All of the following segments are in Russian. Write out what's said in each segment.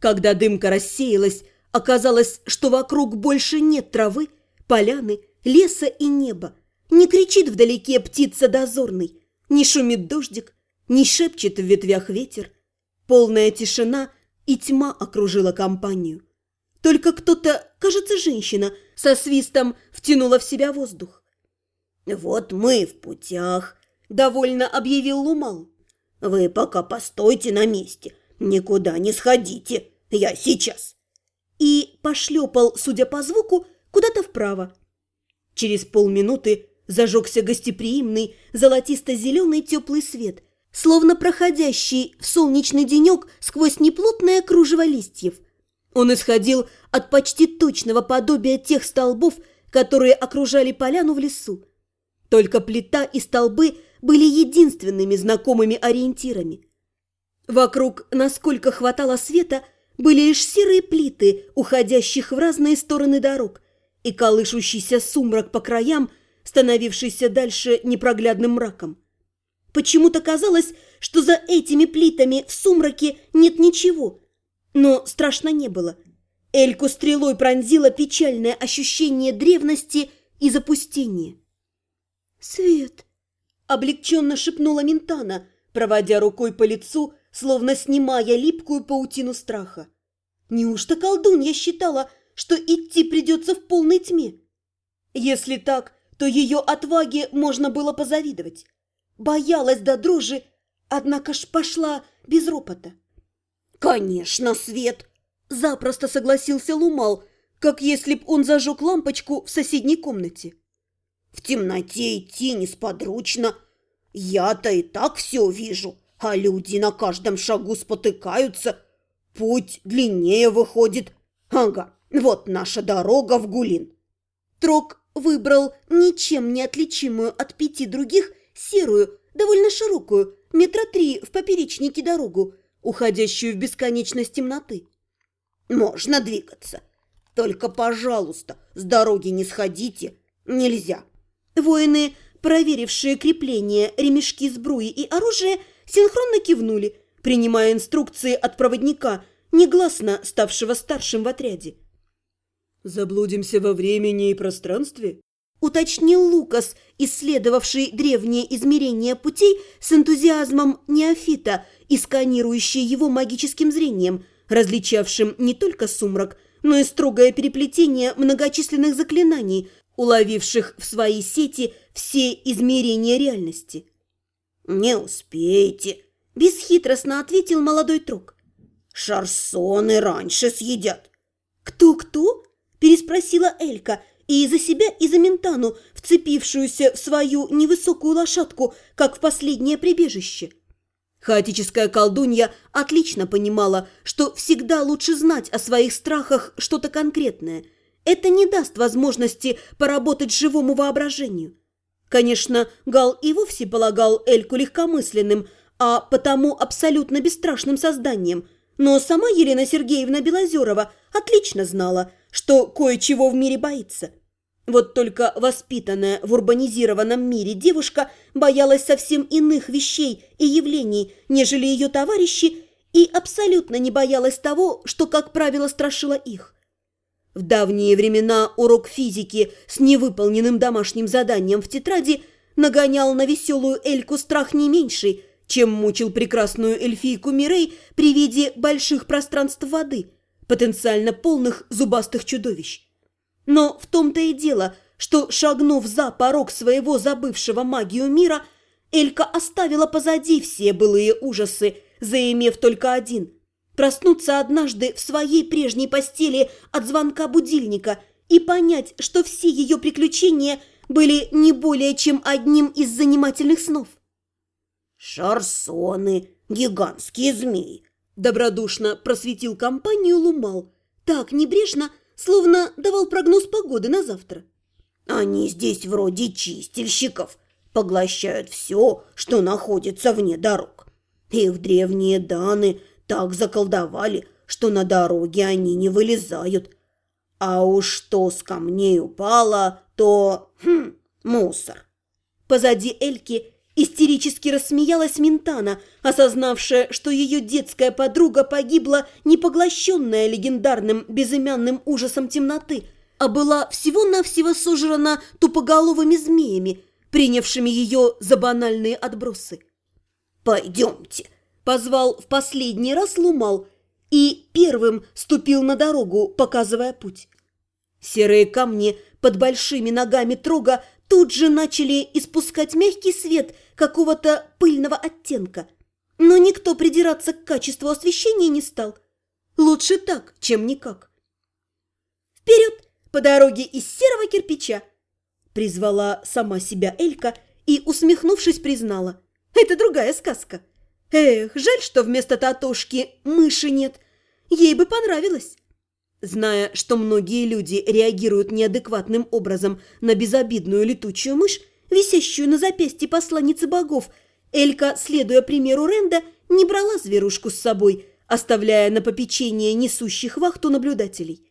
Когда дымка рассеялась, оказалось, что вокруг больше нет травы, поляны, леса и неба. Не кричит вдалеке птица дозорный, не шумит дождик, не шепчет в ветвях ветер. Полная тишина и тьма окружила компанию. Только кто-то, кажется, женщина, со свистом втянула в себя воздух. «Вот мы в путях», – довольно объявил Лумал. «Вы пока постойте на месте, никуда не сходите, я сейчас». И пошлепал, судя по звуку, куда-то вправо. Через полминуты зажегся гостеприимный золотисто-зеленый теплый свет, словно проходящий в солнечный денек сквозь неплотное кружево листьев. Он исходил от почти точного подобия тех столбов, которые окружали поляну в лесу. Только плита и столбы были единственными знакомыми ориентирами. Вокруг, насколько хватало света, были лишь серые плиты, уходящих в разные стороны дорог, и колышущийся сумрак по краям, становившийся дальше непроглядным мраком. Почему-то казалось, что за этими плитами в сумраке нет ничего. Но страшно не было. Эльку стрелой пронзило печальное ощущение древности и запустения. «Свет!» – облегченно шепнула Ментана, проводя рукой по лицу, словно снимая липкую паутину страха. Неужто колдунья считала, что идти придется в полной тьме? Если так, то ее отваге можно было позавидовать. Боялась до дрожи, однако ж пошла без ропота. «Конечно, свет!» – запросто согласился Лумал, как если б он зажег лампочку в соседней комнате. В темноте идти несподручно. Я-то и так все вижу, а люди на каждом шагу спотыкаются. Путь длиннее выходит. Ага, вот наша дорога в Гулин. Трок выбрал ничем не отличимую от пяти других серую, довольно широкую, метра три в поперечнике дорогу, уходящую в бесконечность темноты. «Можно двигаться. Только, пожалуйста, с дороги не сходите. Нельзя. Воины, проверившие крепление, ремешки сбруи и оружие, синхронно кивнули, принимая инструкции от проводника, негласно ставшего старшим в отряде. «Заблудимся во времени и пространстве?» уточнил Лукас, исследовавший древние измерения путей с энтузиазмом неофита и сканирующий его магическим зрением, различавшим не только сумрак, но и строгое переплетение многочисленных заклинаний, уловивших в свои сети все измерения реальности. «Не успеете», – бесхитростно ответил молодой трог. «Шарсоны раньше съедят». «Кто-кто?» – переспросила Элька, и за себя, и за Ментану, вцепившуюся в свою невысокую лошадку, как в последнее прибежище. Хаотическая колдунья отлично понимала, что всегда лучше знать о своих страхах что-то конкретное – это не даст возможности поработать живому воображению. Конечно, Гал и вовсе полагал Эльку легкомысленным, а потому абсолютно бесстрашным созданием, но сама Елена Сергеевна Белозерова отлично знала, что кое-чего в мире боится. Вот только воспитанная в урбанизированном мире девушка боялась совсем иных вещей и явлений, нежели ее товарищи, и абсолютно не боялась того, что, как правило, страшило их. В давние времена урок физики с невыполненным домашним заданием в тетради нагонял на веселую Эльку страх не меньший, чем мучил прекрасную эльфийку Мирей при виде больших пространств воды, потенциально полных зубастых чудовищ. Но в том-то и дело, что, шагнув за порог своего забывшего магию мира, Элька оставила позади все былые ужасы, заимев только один – проснуться однажды в своей прежней постели от звонка будильника и понять, что все ее приключения были не более чем одним из занимательных снов. «Шарсоны, гигантские змеи!» Добродушно просветил компанию Лумал, так небрежно, словно давал прогноз погоды на завтра. «Они здесь вроде чистильщиков, поглощают все, что находится вне дорог. Их древние даны так заколдовали, что на дороге они не вылезают. А уж что с камней упало, то... Хм, мусор. Позади Эльки Истерически рассмеялась Ментана, осознавшая, что ее детская подруга погибла не поглощенная легендарным безымянным ужасом темноты, а была всего-навсего сожрана тупоголовыми змеями, принявшими ее за банальные отбросы. «Пойдемте», – позвал в последний раз Лумал и первым ступил на дорогу, показывая путь. Серые камни под большими ногами трога тут же начали испускать мягкий свет какого-то пыльного оттенка. Но никто придираться к качеству освещения не стал. Лучше так, чем никак. «Вперед! По дороге из серого кирпича!» Призвала сама себя Элька и, усмехнувшись, признала. «Это другая сказка. Эх, жаль, что вместо Татошки мыши нет. Ей бы понравилось». Зная, что многие люди реагируют неадекватным образом на безобидную летучую мышь, висящую на запястье посланницы богов, Элька, следуя примеру Ренда, не брала зверушку с собой, оставляя на попечение несущих вахту наблюдателей.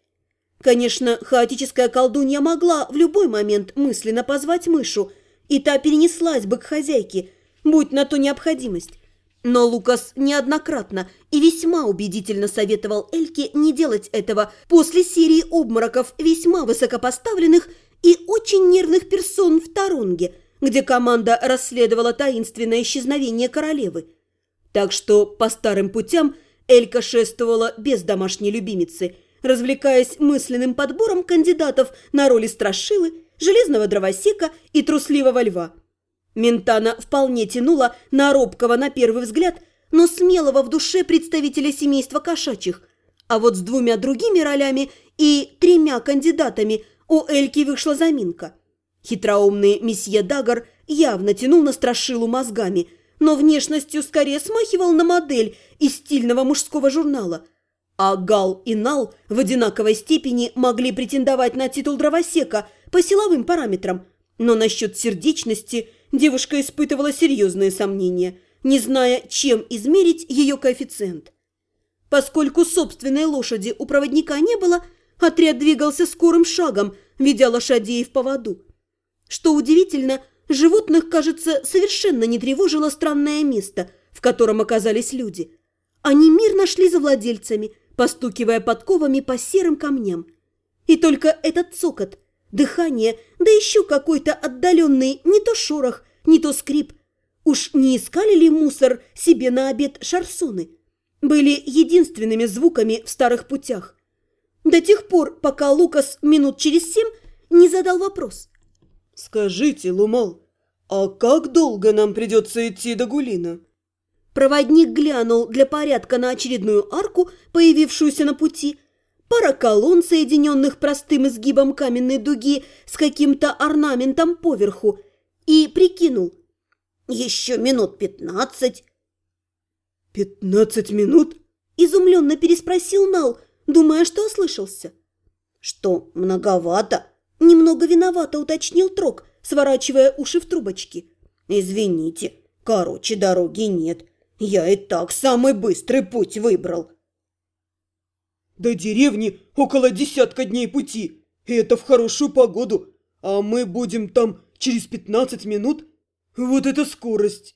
Конечно, хаотическая колдунья могла в любой момент мысленно позвать мышу, и та перенеслась бы к хозяйке, будь на то необходимость. Но Лукас неоднократно и весьма убедительно советовал Эльке не делать этого после серии обмороков весьма высокопоставленных и очень нервных персон в Таронге, где команда расследовала таинственное исчезновение королевы. Так что по старым путям Элька шествовала без домашней любимицы, развлекаясь мысленным подбором кандидатов на роли страшилы, железного дровосека и трусливого льва – Ментана вполне тянула на робкого на первый взгляд, но смелого в душе представителя семейства кошачьих. А вот с двумя другими ролями и тремя кандидатами у Эльки вышла заминка. Хитроумный месье Дагар явно тянул на страшилу мозгами, но внешностью скорее смахивал на модель из стильного мужского журнала. А Гал и Нал в одинаковой степени могли претендовать на титул дровосека по силовым параметрам, но насчет сердечности – девушка испытывала серьезные сомнения, не зная, чем измерить ее коэффициент. Поскольку собственной лошади у проводника не было, отряд двигался скорым шагом, ведя лошадей в поводу. Что удивительно, животных, кажется, совершенно не тревожило странное место, в котором оказались люди. Они мирно шли за владельцами, постукивая подковами по серым камням. И только этот цокот – Дыхание, да еще какой-то отдаленный не то шорох, не то скрип. Уж не искали ли мусор себе на обед шарсоны? Были единственными звуками в старых путях. До тех пор, пока Лукас минут через семь не задал вопрос. «Скажите, Лумал, а как долго нам придется идти до Гулина?» Проводник глянул для порядка на очередную арку, появившуюся на пути – пара колонн, соединенных простым изгибом каменной дуги с каким-то орнаментом поверху, и прикинул. Еще минут пятнадцать. «Пятнадцать минут?» – изумленно переспросил Нал, думая, что ослышался. «Что, многовато?» – немного виновато уточнил Трок, сворачивая уши в трубочки. «Извините, короче, дороги нет. Я и так самый быстрый путь выбрал». До деревни около десятка дней пути, и это в хорошую погоду, а мы будем там через пятнадцать минут? Вот это скорость!»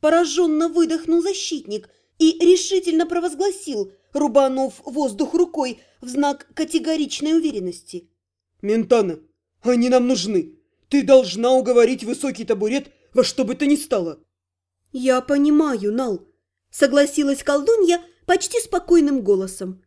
Пораженно выдохнул защитник и решительно провозгласил, рубанув воздух рукой в знак категоричной уверенности. «Ментана, они нам нужны. Ты должна уговорить высокий табурет во что бы то ни стало». «Я понимаю, Нал», — согласилась колдунья почти спокойным голосом.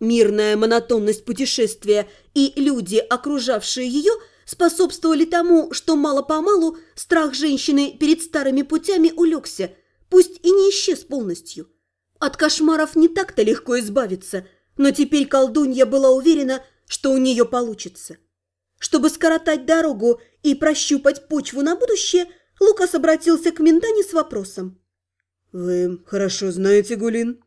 Мирная монотонность путешествия и люди, окружавшие ее, способствовали тому, что мало-помалу страх женщины перед старыми путями улегся, пусть и не исчез полностью. От кошмаров не так-то легко избавиться, но теперь колдунья была уверена, что у нее получится. Чтобы скоротать дорогу и прощупать почву на будущее, Лукас обратился к Ментане с вопросом. «Вы хорошо знаете Гулин?»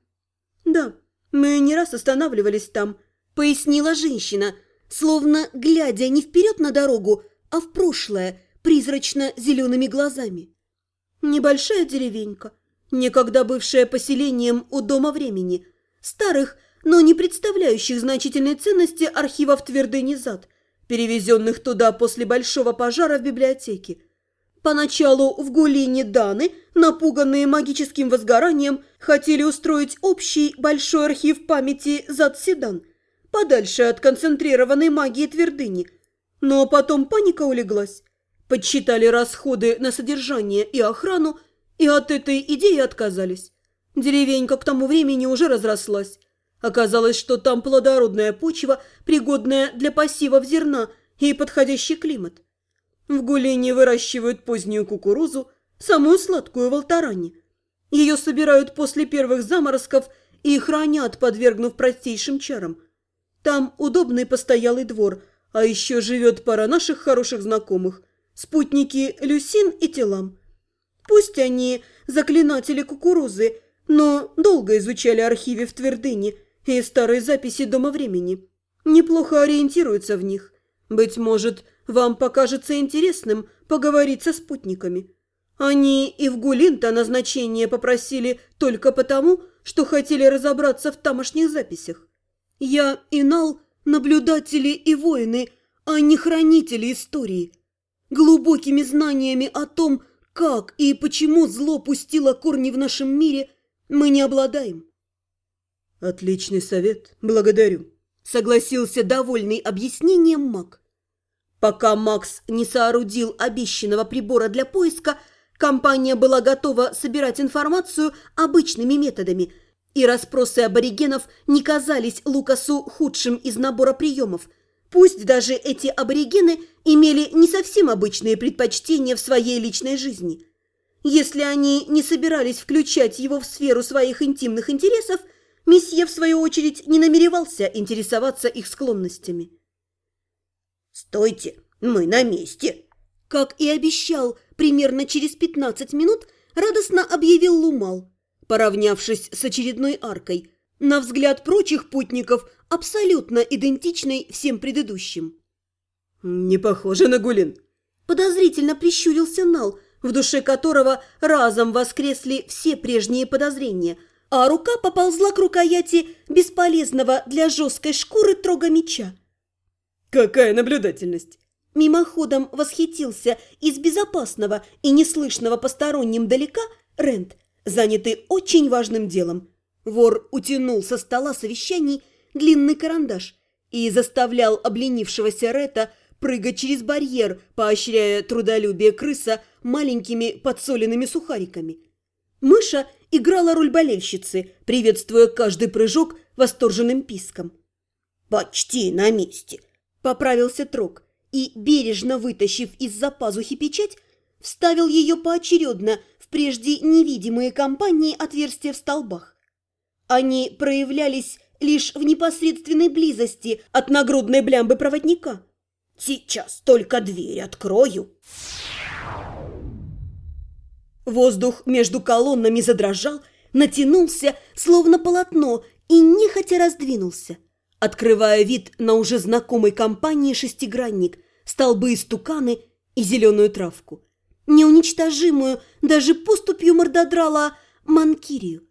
«Да». «Мы не раз останавливались там», — пояснила женщина, словно глядя не вперед на дорогу, а в прошлое, призрачно-зелеными глазами. Небольшая деревенька, некогда бывшая поселением у Дома времени, старых, но не представляющих значительной ценности архивов Твердыни зад, перевезенных туда после большого пожара в библиотеке. Поначалу в Гулине Даны, напуганные магическим возгоранием, хотели устроить общий большой архив памяти Затседан, подальше от концентрированной магии твердыни. Но потом паника улеглась. Подсчитали расходы на содержание и охрану, и от этой идеи отказались. Деревенька к тому времени уже разрослась. Оказалось, что там плодородная почва, пригодная для посевов зерна и подходящий климат. В Гулене выращивают позднюю кукурузу, самую сладкую в Алтаране. Ее собирают после первых заморозков и хранят, подвергнув простейшим чарам. Там удобный постоялый двор, а еще живет пара наших хороших знакомых, спутники Люсин и Телам. Пусть они заклинатели кукурузы, но долго изучали архивы в Твердыне и старые записи Дома времени. Неплохо ориентируются в них. Быть может, вам покажется интересным поговорить со спутниками. Они и в Гулинта назначение попросили только потому, что хотели разобраться в тамошних записях. Я и Нал – наблюдатели и воины, а не хранители истории. Глубокими знаниями о том, как и почему зло пустило корни в нашем мире, мы не обладаем. Отличный совет, благодарю. Согласился довольный объяснением маг. Пока Макс не соорудил обещанного прибора для поиска, компания была готова собирать информацию обычными методами, и расспросы аборигенов не казались Лукасу худшим из набора приемов. Пусть даже эти аборигены имели не совсем обычные предпочтения в своей личной жизни. Если они не собирались включать его в сферу своих интимных интересов, месье, в свою очередь, не намеревался интересоваться их склонностями. «Стойте, мы на месте!» Как и обещал, примерно через 15 минут радостно объявил Лумал, поравнявшись с очередной аркой, на взгляд прочих путников абсолютно идентичной всем предыдущим. «Не похоже на Гулин», – подозрительно прищурился Нал, в душе которого разом воскресли все прежние подозрения, а рука поползла к рукояти бесполезного для жесткой шкуры трога меча. Какая наблюдательность! Мимоходом восхитился из безопасного и неслышного посторонним далека Рент, занятый очень важным делом. Вор утянул со стола совещаний длинный карандаш и заставлял обленившегося Рета прыгать через барьер, поощряя трудолюбие крыса маленькими подсоленными сухариками. Мыша играла роль болельщицы, приветствуя каждый прыжок восторженным писком. «Почти на месте!» Поправился Трок и, бережно вытащив из-за пазухи печать, вставил ее поочередно в прежде невидимые компании отверстия в столбах. Они проявлялись лишь в непосредственной близости от нагрудной блямбы проводника. «Сейчас только дверь открою!» Воздух между колоннами задрожал, натянулся, словно полотно, и нехотя раздвинулся открывая вид на уже знакомой компании шестигранник, столбы и стуканы и зеленую травку. Неуничтожимую даже поступью мордодрала манкирию.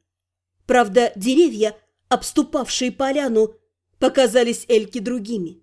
Правда, деревья, обступавшие поляну, показались Эльке другими.